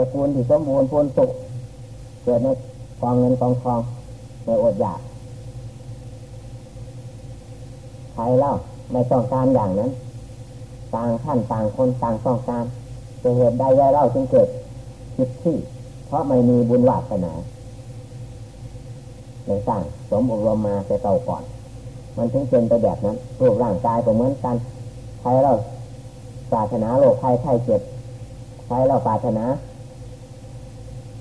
ระกูลที่สมบูรณ์พูนสุขเกิดในกองเงินกองทองในอดอยากใครเล่าไม่ต้องการอย่างนั้น ต่างท่านต่างคนต่างต้องการจะเหตุใดไว้เล่าจึงเกิดคิดที่ เพราะไม่มีบุญวาสนาในสร้างสมอบรมมาแต่เก่าก่อน มันถึงเป็นไปแบบนั้นรูปร่างกายก็เหมือนกันใครเราปรารถนาโรคภัยไข้เจ็บใครเราปรารถนา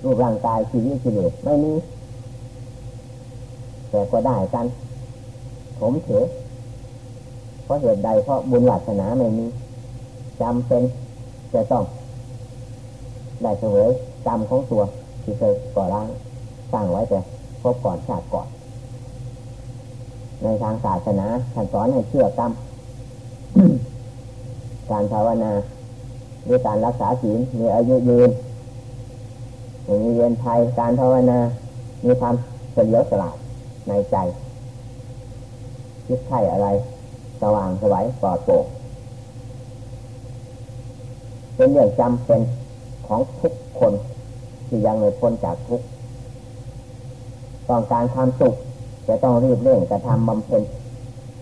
รูปร่างกายชีวิตชีวิตไม่มีแต่ก็ได้กัน ผมเถอะเพราะเหตุใดเพราะบุญวาสนาไม่มีจำเป็นจะต้อง ได้เสวยกรรมของตัวที่เคยก่อร่างสร้างไว้แต่พบก่อนชาติก่อน ในทางศาสนาท่านสอนให้เชื่อกรรมการภาวนาด้วยการรักษาศีลมีอายุยืน มีเรียนไทยการภาวนา มีความเฉลียวฉลาดในใจ คิดไข่อะไร สว่างสวัยปลอดโปร่งเป็นเรื่องจำเป็นของทุกคนที่ยังไม่พ้นจากทุกข์ต้องการความสุขจะต้องรีบเร่งกระทำบำเพ็ญ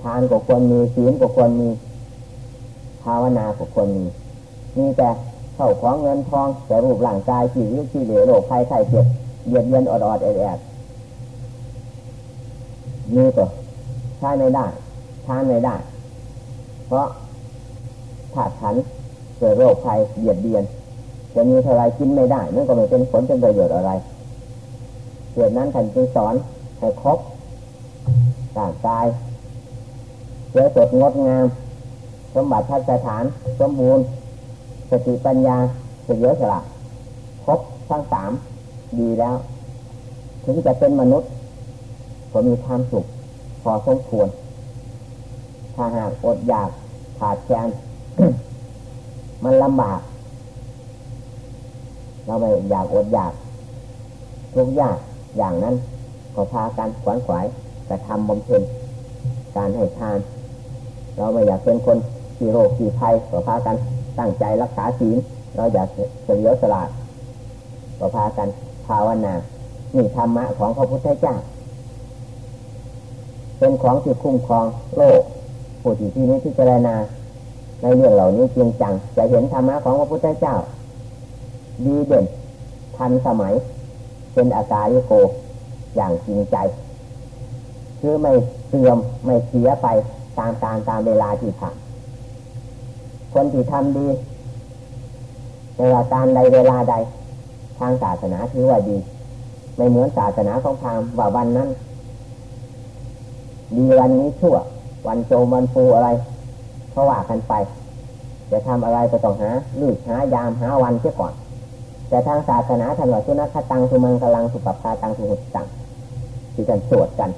ทานก็ควรมีศีลก็ควรมี ภาวนาก็ควรมีมีแต่ เข้าของเงินทองแต่รูปร่างกายชีวิตชีเหลือโรคภัยไข้เจ็บเบียดเบียนอดอดแอดแอดมีก็ใช้ไม่ได้ทานไม่ได้ เพราะขาดขันเกิดโรคภัยเบียดเบียนจะมีเท่าไรกินไม่ได้นั่นก็ไม่เป็นผลเป็นประโยชน์อะไรเหตุนั้นท่านจึงสอนให้ครบร่างกายเสือสดงดงาม สมบัติทัศฐาน สมบูรณ์ สติปัญญาเฉลียวฉลาดครบทั้งสามดีแล้ว ถึงจะเป็นมนุษย์ก็มีความสุขพอสมควร ถ้าหากอดอยากขาดแคลนมันลำบาก เราไม่อยากอดอยาก ทุกอยากอย่างนั้นก็พากันขวนขวายกระทำบำเพ็ญการให้ทาน เราไม่อยากเป็นคนที่โรคที่ภัยก็พากัน ตั้งใจรักษาศีลเราอยากเฉลียวฉลาดก็พากันภาวนานี่ธรรมะของพระพุทธเจ้าเป็นของที่คุ้มครองโลกผู้ที่ที่นี้ที่เจรณาในเรื่องเหล่านี้จริงจังจะเห็นธรรมะของพระพุทธเจ้า ดีเด่น ทันสมัย เป็นอาการโกอย่างจริงใจ คือไม่เสื่อมไม่เสียไปตามการตามเวลาที่ผ่าน คนที่ทำดีในวลาการใดเวลาใด ทางศาสนาถือว่าดี ไม่เหมือนศาสนาของพราหมณ์ว่าวันนั้น ดีวันนี้ชั่ว วันโจมวันฟูอะไรเพราะว่ากันไป จะทำอะไรก็ต้องหาลืกหายามหาวันเสียก่อน แต่ทางศาสนาท่านว่าสุนัขตังสุมังกลังสุปปาตังสุหุตังที่กันสวดกัน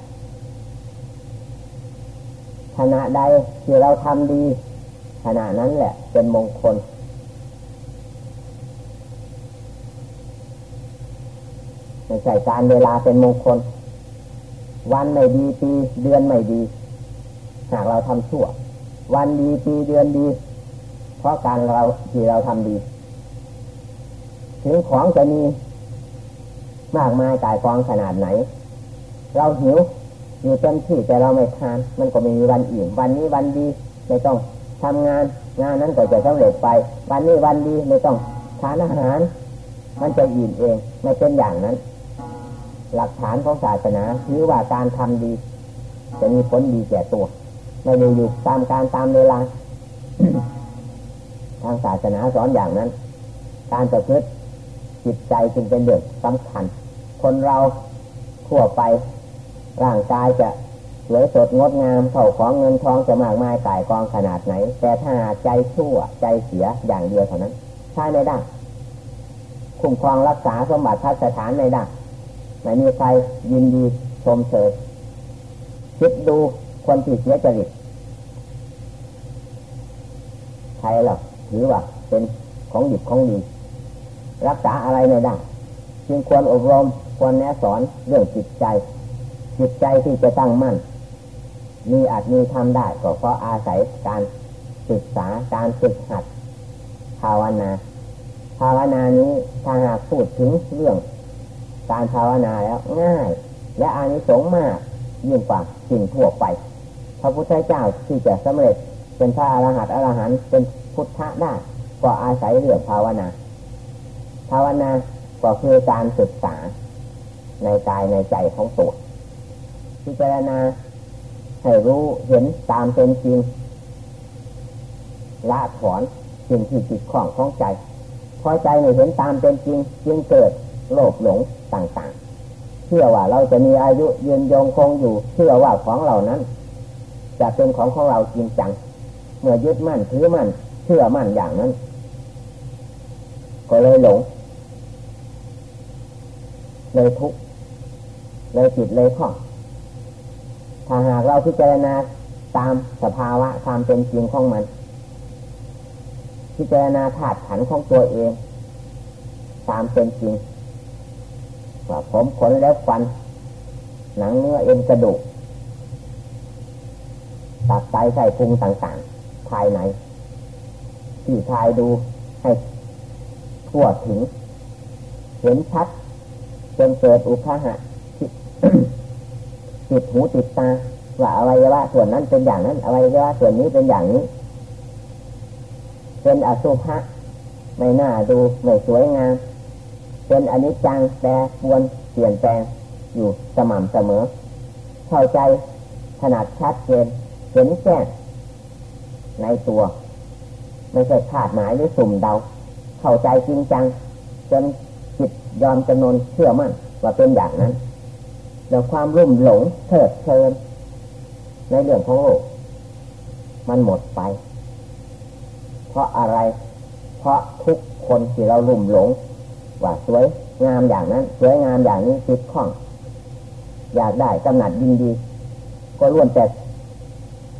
ขณะใดที่เราทำดี ขณะนั้นแหละ เป็นมงคลในใจการเวลาเป็นมงคล วันไม่ดีปีเดือนไม่ดี หากเราทำชั่ว วันดีปีเดือนดี เพราะการเราที่เราทำดี ถึงของจะมีมากมายกายกองขนาดไหน เราหิวอยู่เต็มที่แต่เราไม่ทาน มันก็ไม่มีวันอิ่มวันนี้วันดีไม่ต้อง ทำงานงานนั้นก็จะสำเร็จไป วันนี้วันดีไม่ต้องทานอาหาร มันจะอิ่มเองไม่เป็นอย่างนั้น หลักฐานของศาสนาถือว่าการทำดี จะมีผลดีแก่ตัว ไม่ได้อยู่ตามการตามเวลา ทางศาสนาสอนอย่างนั้น การประพฤติจิตใจจึงเป็นเรื่องสำคัญ คนเราทั่วไปร่างกายจะ สวยสดงดงามเท่าของเงินทองจะมากมายกายกองขนาดไหน แต่ถ้าใจชั่วใจเสียอย่างเดียวเท่านั้นใช่ไม่ได้คุ้มครองรักษาสมบัติทัศฐานไม่ได้ไม่มีใครยินดีชมเชยคิดดูคนที่เสียจริตใครหรอหรือว่าเป็นของดิบของดี รักษาอะไรไม่ได้จึงควรอบรมควรแนะสอนเรื่องจิตใจ จิตใจที่จะตั้งมั่น มีอาจมีทำได้ก็เพราะอาศัยการศึกษาการฝึกหัดภาวนา ภาวนานี้ถ้าหากพูดถึงเรื่อง การภาวนาแล้วง่าย และอานิสงส์มากยิ่งกว่าสิ่งทั่วไป พระพุทธเจ้าที่จะสำเร็จเป็นพระอรหันต์อรหันต์เป็นพุทธะได้ก็อาศัยเรื่องภาวนา ภาวนาก็คือการศึกษาในกายในใจของตัวพิจารณา ให้รู้เห็นตามเป็นจริงละถอนสิ่งที่จิตข้องของใจพอใจในเห็นตามเป็นจริงจึงเกิดโลภหลงต่างๆ เชื่อว่าเราจะมีอายุยืนยงคงอยู่เชื่อว่าของเหล่านั้น จะเป็นของของเราจริงจังเมื่อยึดมั่นถือมั่นเชื่อมั่นอย่างนั้น ก็เลยหลง เลยทุกข์เลยจิตเลยข้อง ถ้าหากเราพิจารณาตามสภาวะความเป็นจริงของมัน พิจารณาธาตุขันของตัวเอง ตามเป็นจริงว่าผมขนแล้วฟัน หนังเนื้อเอ็นกระดูกตับไตไส้พุงต่างๆ ภายในที่ทายดูให้ทั่วถึง เห็นชัดจนเกิดอุคหะ ติดหูติดตาว่าอวัยวะส่วนนั้นเป็นอย่างนั้นอวัยวะส่วนนี้เป็นอย่างนี้ เป็นอสุภะไม่น่าดูไม่สวยงาม เป็นอนิจจังแต่ปวนเปลี่ยนแปลงอยู่สม่ำเสมอ เข้าใจขนาดชัดเจนเห็นแจ้งในตัว ไม่ใช่คาดหมายหรือสุ่มเดา เข้าใจจริงจังจนจิตยอมจำนนเชื่อมั่นว่าเป็นอย่างนั้น แล้วความรุ่มหลงเถิดเชิญในเรื่องของโลกมันหมดไป เพราะอะไร เพราะทุกคนที่เราลุ่มหลง ว่าสวยงามอย่างนั้น สวยงามอย่างนี้ติดข้อง อยากได้กำหนัดยินดี ก็ล้วนแต่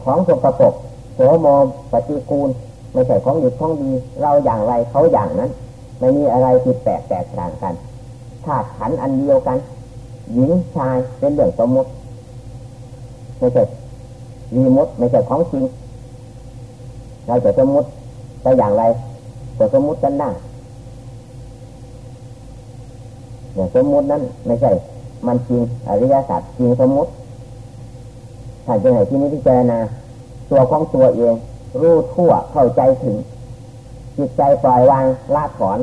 ของสกปรกโสมมปฏิกูล ไม่ใช่ของดีของดี เราอย่างไรเขาอย่างนั้น ไม่มีอะไรผิดแปลกแตกต่างกันธาตุขันอันเดียวกัน หญิงชายเป็นเรื่องสมมติไม่ใช่มีมดไม่ใช่ของจริงเราจะสมมติแต่อย่างไรจะสมมติกันได้อย่างสมมตินั้นไม่ใช่ มันจริงอริยสัจจริงสมมติถ้าจะไหนที่นี้ที่เจรณาตัวของตัวเอง รู้ทั่วเข้าใจถึง จิตใจปล่อยวางละถอน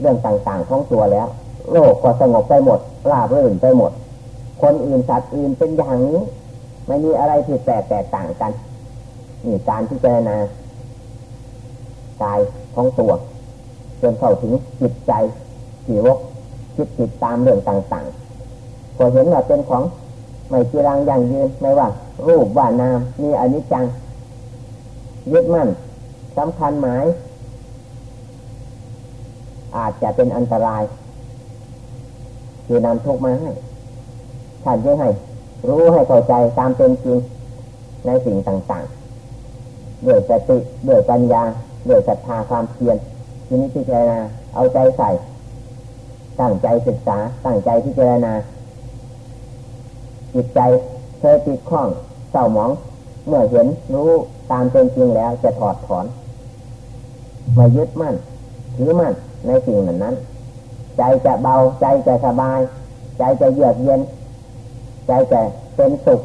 เรื่องต่างๆของตัวแล้ว โลกก็สงบไปหมดราบรื่นไปหมด คนอื่นสัตว์อื่นเป็นอย่างนี้ไม่มีอะไรผิดแปลกแตกต่างกันนี่การที่เจรณากายของตัวจนเข้าถึงจิตใจที่วกคิดติดตามเรื่องต่างๆก็เห็นว่าเป็นของไม่จีรังอย่างยืนไม่ว่า รูปว่านามมีอนิจจังยึดมั่นสำคัญหมาย อาจจะเป็นอันตราย คือนำทุกมาให้ท่านจะให้ รู้ให้เข้าใจตามเป็นจริงในสิ่งต่างๆด้วยสติด้วยปัญญาด้วยศรัทธาความเพียรทีนี้พิจารณาเอาใจใส่ ตั้งใจศึกษา ตั้งใจพิจารณา จิตใจเคยติดข้องเศร้าหมอง เมื่อเห็นรู้ตามเป็นจริงแล้วจะถอดถอนมายึดมั่นถือมั่นในสิ่งนั้นนั้น ใจจะเบาใจจะสบาย ใจจะเยือกเย็น ใจจะเป็นสุข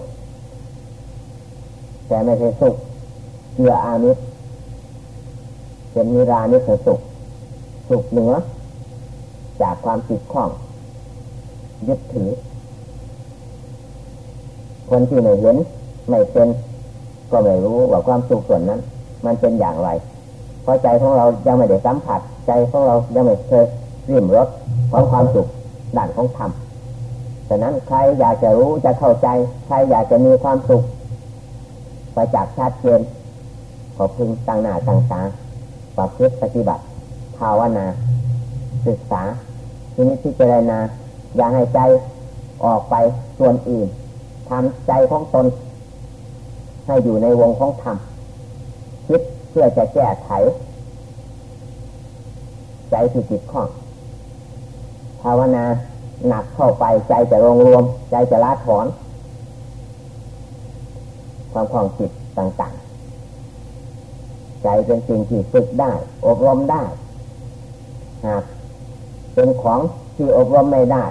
แต่ไม่ใช่สุขเกืออามิตรเป็นมีรานิสสุข สุขเหนือ จากความติดข้อง ยึดถือ คนที่ไม่เห็นไม่เป็น ก็ไม่รู้ว่าความสุขส่วนนั้น มันเป็นอย่างไร เพราะใจของเรายังไม่ได้สัมผัส ใจของเรายังไม่เคย ริมรถของความสุขด้านของธรรมฉะนั้นใครอยากจะรู้จะเข้าใจ ใครอยากจะมีความสุขไปจากชาติเจนขอพึงตั้งหน้าตั้งตาปรับพฤติปฏิบัติ ภาวนา ศึกษาทีนี้พิจารณาอย่าให้ใจออกไปส่วนอื่นทำใจของตน ให้อยู่ในวงของธรรมคิดเพื่อจะแก้ไข ใจที่จิตข้อง ภาวนาหนักเข้าไปใจจะรวมรวม ใจจะละถอน ความคล่องจิตต่างๆ ใจเป็นสิ่งที่ฝึกได้ อบรมได้หากเป็นของที่อบรมไม่ได้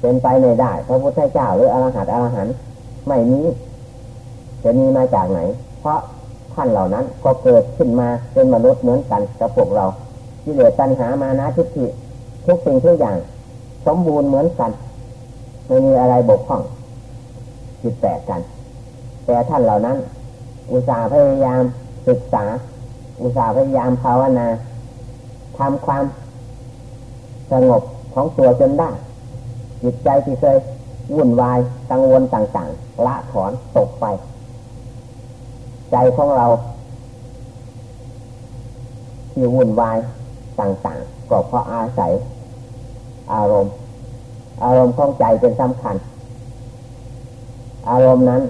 เป็นไปไม่ได้ พระพุทธเจ้าหรืออรหัตอรหันต์ไม่มีจะมีมาจากไหน เพราะท่านเหล่านั้นก็เกิดขึ้นมาเป็นมนุษย์เหมือนกันกับพวกเราที่เหลือตัณหามานะทิฏฐิ ทุกสิ่งทุกอย่าง สมบูรณ์เหมือนกันไม่มีอะไรบกพร่องผิดแปลกกัน แต่ท่านเหล่านั้น อุตส่าห์พยายามศึกษา อุตส่าห์พยายามภาวนาทำความสงบของตัวจนได้ จิตใจที่เคยวุ่นวายกังวลต่างๆ ละถอนตกไป ใจของเรา ที่วุ่นวายต่างๆ ก็เพราะอาศัย อารมณ์ อารมณ์ของใจเป็นสำคัญ อารมณ์นั้น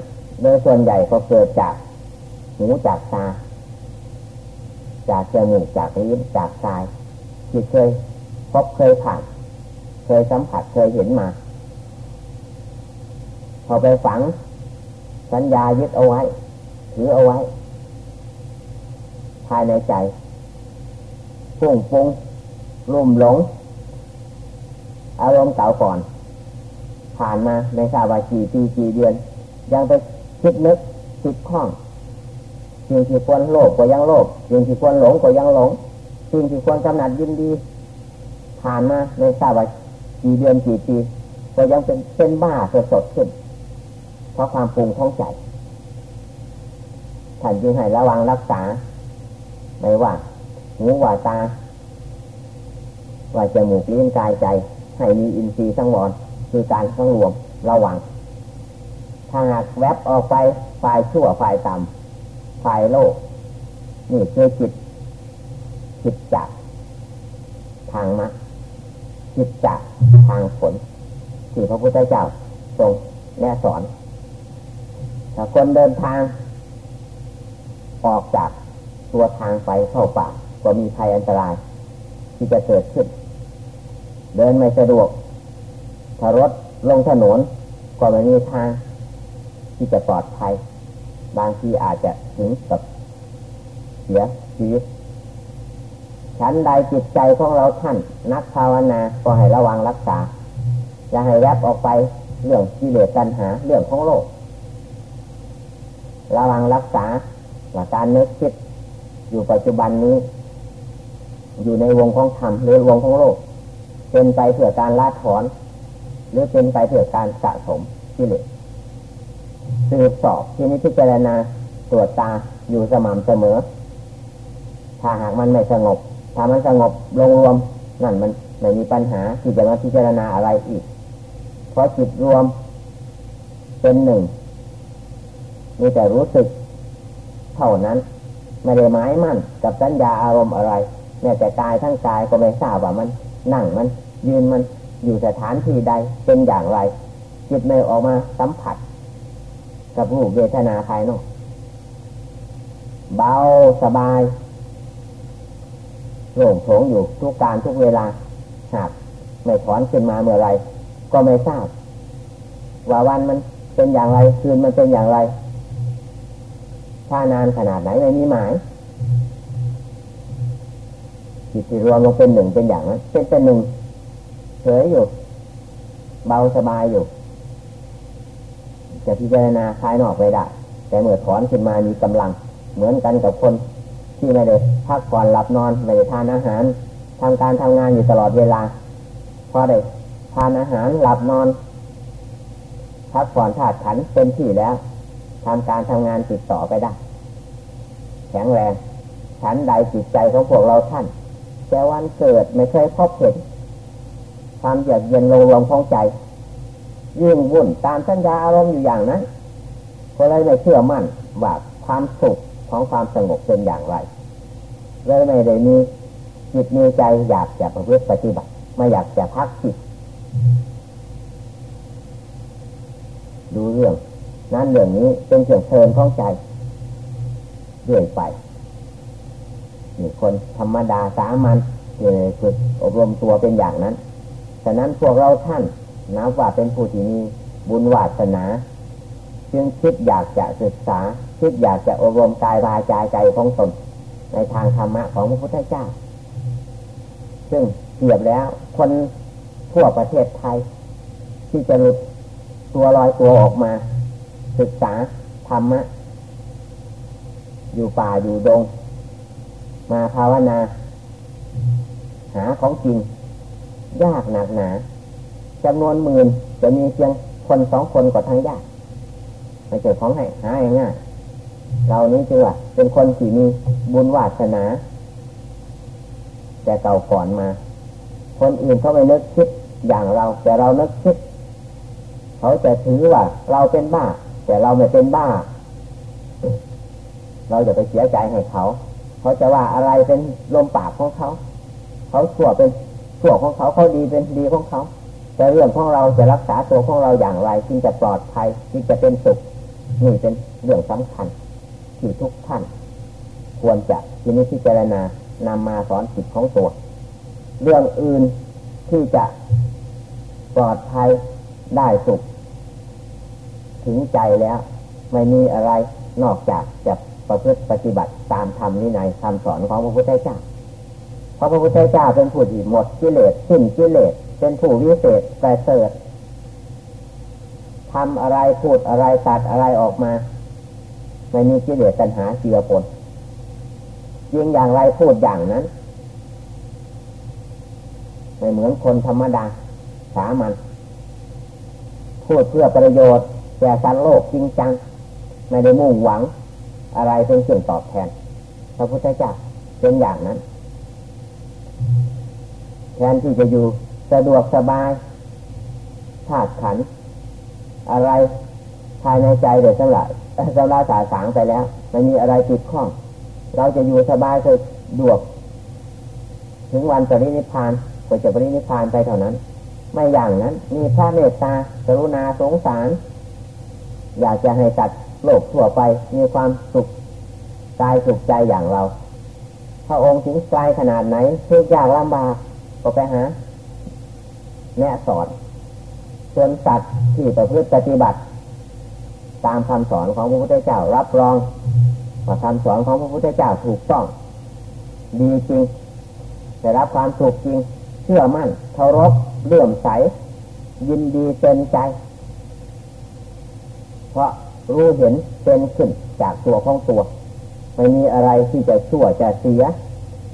โดยส่วนใหญ่ก็เกิดจากหูจากตา จากจมูกจากลิ้นจากกายที่เคยพบเคยผ่าน เคยสัมผัสเคยเห็นมา พอไปฝัง สัญญายึดเอาไว้ถือเอาไว้ ภายในใจพุ่งปุงรุ่มหลง อารมณ์เก่าก่อน ผ่านมาในสาวากี่ปีกี่เดือน ยังไปคิดนึกคิดข้องสิ่งที่ควรโลภก็ยังโลภสิ่งที่ควรหลงก็ยังหลงสิ่งที่ควรกำหนัดยินดี ผ่านมาในสาวากี่เดือนกี่ปีก็ยังเป็นเป็นบ้าสดสดขึ้น เพราะความปรุงของใจท่านจึงให้ระวังรักษา ไม่ว่าหูว่าตา ว่าจมูกลิ้นกายใจ ให้มีอินทรีย์สังวรคือการสังรวมระวัง ถ้าหากแวบออกไปฝ่ายชั่วฝ่ายต่ำฝ่ายโลก นี่คือจิตจิตจักทางมรรคจิตจักทางผลที่พระพุทธเจ้าทรงแนะสอนถ้าคนเดินทางออกจากตัวทางไปเข้าป่าก็มีภัยอันตรายที่จะเกิดขึ้น เดินไม่สะดวกถ้ารถลงถนนก็ไม่มีทางที่จะปลอดภัย บางทีอาจจะถึงกับเสียชีวิตชั้นใดจิตใจของเราท่านนักภาวนาก็ให้ระวังรักษา อย่าให้แวบออกไปเรื่องกิเลสตัณหาเรื่องของโลก ระวังรักษาหลักการนึกคิดอยู่ปัจจุบันนี้ อยู่ในวงของธรรมหรือวงของโลก เป็นไปเพื่อการละถอน หรือเป็นไปเพื่อการสะสมกิเลสสืบสอบที่นี้พิจารณาตรวจตาอยู่สม่ำเสมอ ถ้าหากมันไม่สงบ ถ้ามันสงบลงรวมนั่นมันไม่มีปัญหาที่จะมาพิจารณาอะไรอีก เพราะจิตรวมเป็นหนึ่งมีแต่รู้สึกเท่านั้น ไม่ได้หมายมั่นกับสัญญาอารมณ์อะไรแม้แต่กายทั้งกายก็ไม่ทราบว่ามัน นั่งมันยืนมันอยู่สถานที่ใดเป็นอย่างไร จิตไม่ออกมาสัมผัส กับรูปเวทนาภายนอกเบาสบายโล่งโถงอยู่ทุกการทุกเวลาหากไม่ถอนขึ้นมาเมื่อไร ก็ไม่ทราบ ว่าวันมันเป็นอย่างไร คืนมันเป็นอย่างไรถ้านานขนาดไหนไม่มีหมาย จิตที่รวมลงเป็นหนึ่งเป็นอย่างนั้นเป็นเป็นหนึ่งเฉยอยู่ เบาสบายอยู่ จะพิจารณาภายนอกไปได้ แต่เมื่อถอนขึ้นมามีกำลัง เหมือนกันกับคนที่ไม่ได้พักผ่อนหลับนอนไม่ได้ทานอาหารทำการทำงานอยู่ตลอดเวลาพอได้ทานอาหารหลับนอนพักผ่อนธาตุขันเป็นที่แล้วทำการทำงานติดต่อไปได้ แข็งแรงฉันใดจิตใจของพวกเราท่าน แต่วันเกิดไม่เคยพบเห็นความเยือกเย็นลงลงของใจยิ่งวุ่นตามสัญญาอารมณ์อยู่อย่างนั้นก็เลยไม่เชื่อมั่นว่าความสุขของความสงบเป็นอย่างไรเลยไม่ได้มีจิตมีใจอยากจะประพฤติปฏิบัติไม่อยากจะพักจิตดูเรื่อง นั้นเรื่องนี้เป็นเสื่องเพลินของใจเรื่อยไป คนธรรมดาสามัญฝึกอบรมตัวเป็นอย่างนั้น ฉะนั้นพวกเราท่านนับว่าเป็นผู้ที่มีบุญวาสนา จึงคิดอยากจะศึกษา คิดอยากจะอบรมกายวาจาใจของตนในทางธรรมะของพระพุทธเจ้า ซึ่งเทียบแล้วคนทั่วประเทศไทย ที่จะหลุดตัวลอยตัวออกมา ศึกษาธรรมะ อยู่ป่าอยู่ดง มาภาวนา หาของจริง ยากหนักหนาจำนวนหมื่นจะมีเพียงคนสองคนก็ทั้งยากไม่ใช่ของให้หาง่ายเรานี้จึงว่าเป็นคนที่มีบุญวาสนา แต่เก่าก่อนมา คนอื่นเขาไม่นึกคิดอย่างเรา แต่เรานึกคิด เขาจะถือว่า เราเป็นบ้า แต่เราไม่เป็นบ้า เราจะไปเสียใจให้เขา เขาจะว่าอะไรเป็นลมปากของเขาเขาชั่วเป็นชั่วของเขาเขาดีเป็นดีของเขาแต่เรื่องของเราจะรักษาตัวของเราอย่างไรจึงจะปลอดภัยจึงจะเป็นสุขนี่เป็นเรื่องสำคัญที่ทุกท่าน ควรจะทีนี้ที่เจรณานำมาสอนจิตของตัว เรื่องอื่นที่จะปลอดภัยได้สุข ถึงใจแล้ว ไม่มีอะไรนอกจากจะ ประพฤติปฏิบัติตามธรรมนินัยคำสอนของพระพุทธเจ้าเพราะพระพุทธเจ้าเป็นผู้ที่หมดกิเลสสิ้นกิเลสเป็นผู้วิเศษแต่เสริฐทำอะไรพูดอะไรตัดอะไรออกมาไม่มีกิเลสตัณหาเจือปนยิงอย่างไรพูดอย่างนั้นไม่เหมือนคนธรรมดาสามัญพูดเพื่อประโยชน์แก่สัตว์โลกจริงจัง ไม่ได้มุ่งหวัง อะไรเป็นสิ่งตอบแทน พระพุทธเจ้าเป็นอย่างนั้น แทนที่จะอยู่สะดวกสบายธาตุขัน อะไรภายในใจเดี๋ยวสำหรับสำหรับสาสางไปแล้วไม่มีอะไรติดข้อง เราจะอยู่สบายสะดวก ถึงวันปรินิพานก็จะปรินิพานไปเท่านั้น ไม่อย่างนั้น มีพระเมตตากรุณาสงสาร อยากจะให้ตัด โลกทั่วไปมีความสุขกายสุขใจอย่างเรา พระองค์ถึงไกลขนาดไหนทุกยากลำบากก็ไปหาแนะสอนส่วนสัตว์ที่ประพฤติปฏิบัติ ตามคำสอนของพระพุทธเจ้ารับรองว่าคำสอนของพระพุทธเจ้าถูกต้อง ดีจริงได้รับความถูกจริง เชื่อมั่นเคารพเลื่อมใส ยินดีเป็นใจ เพราะ รู้เห็นเป็นขึ้นจากตัวของตัว ไม่มีอะไรที่จะชั่วจะเสีย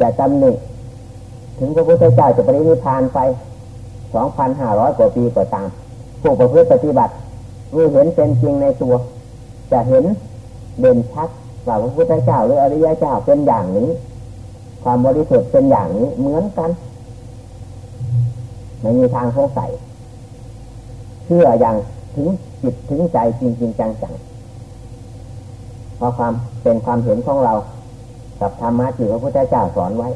จะตำหนิถึงพระพุทธเจ้าจะปรินิพานไปสองพันห้าร้อยกว่าปีก็ตาม ผู้ประพฤติปฏิบัติรู้เห็นเป็นจริงในตัว จะเห็นเด่นชัดว่าพระพุทธเจ้าหรืออริยเจ้าเป็นอย่างนี้ ความบริสุทธิ์เป็นอย่างนี้เหมือนกันไม่มีทางสงสัยเชื่ออย่างถึง จิตถึงใจจริงจริงจังจังเพราะความเป็นความเห็นของเรา กับธรรมะที่พระพุทธเจ้าสอนไว้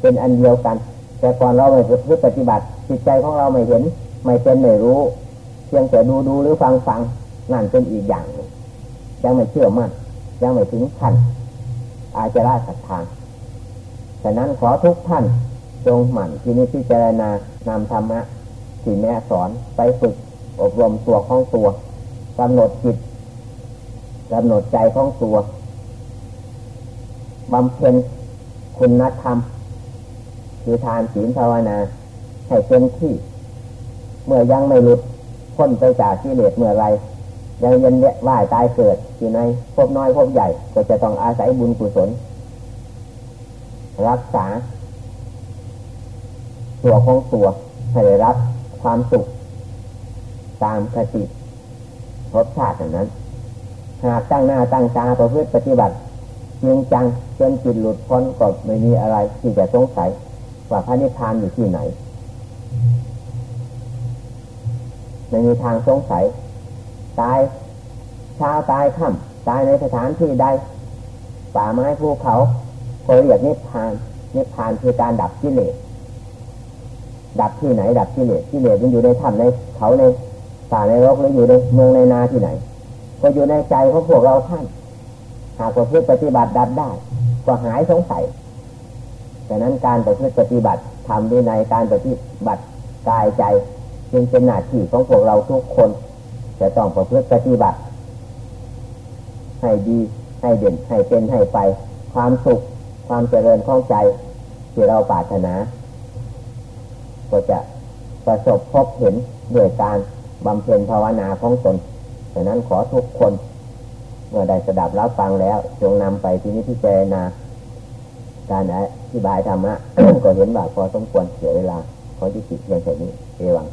เป็นอันเดียวกัน แต่ก่อนเราไม่พูดปฏิบัติ จิตใจของเราไม่เห็น ไม่เป็นไม่รู้ เพียงแต่ดูดูหรือฟังฟังนั่นเป็นอีกอย่างยังไม่เชื่อมั่นยังไม่ถึงขั้นอาจจะได้ศรัทธาฉะนั้นขอทุกท่านจงหมั่นที่นี้พิจารณานำธรรมะที่แม่สอนไปฝึก อบรมตัวของตัวกำหนดจิตกำหนดใจของตัวบำเพ็ญคุณธรรมคือทานศีลภาวนาให้เต็มที่ เมื่อยังไม่หลุดพ้นไปจากที่เลสเมื่อไรยังเย็นว่ายตายเกิดอยู่ในพบน้อยพบใหญ่ ก็จะต้องอาศัยบุญกุศล รักษา ตัวของตัวให้ได้รับความสุข ตามคติรสชาติอย่างนั้น หากตั้งหน้าตั้งตาประพฤติปฏิบัติจริงจังจนจิตหลุดพ้นก็ไม่มีอะไรที่จะสงสัยว่าพระนิพพานอยู่ที่ไหนไม่มีทางสงสัย ตายเช้าตายค่ำตายในสถานที่ใดป่าไม้ภูเขาเขาเรียกนิพพานนิพพานคือการดับกิเลสดับที่ไหน ดับกิเลสกิเลสมันอยู่ในถ้ำในเขาใน ป่าในรกหรืออยู่ในเมืองในนาที่ไหน ก็อยู่ในใจของพวกเราท่าน หากประพฤติปฏิบัติดับได้ก็หายสงสัยดังนั้นการประพฤติปฏิบัติทำด้วยในการปฏิบัติกายใจจึงเป็นหน้าที่ของพวกเราทุกคน จะต้องประพฤติปฏิบัติ ให้ดีให้เด่นให้เป็นให้ไป ความสุข ความเจริญของใจที่เราปรารถนา ก็จะประสบพบเห็นด้วยการ บำเพ็ญภาวนาของตนดังนั้นขอทุกคน เมื่อได้สดับรับฟังแล้ว จงนำไปที่นิพพานาการอธิบายธรรมะก็เห็นว่าพอสมควรเสียเวลาขอที่จิตเพียงแค่นี้เอวัง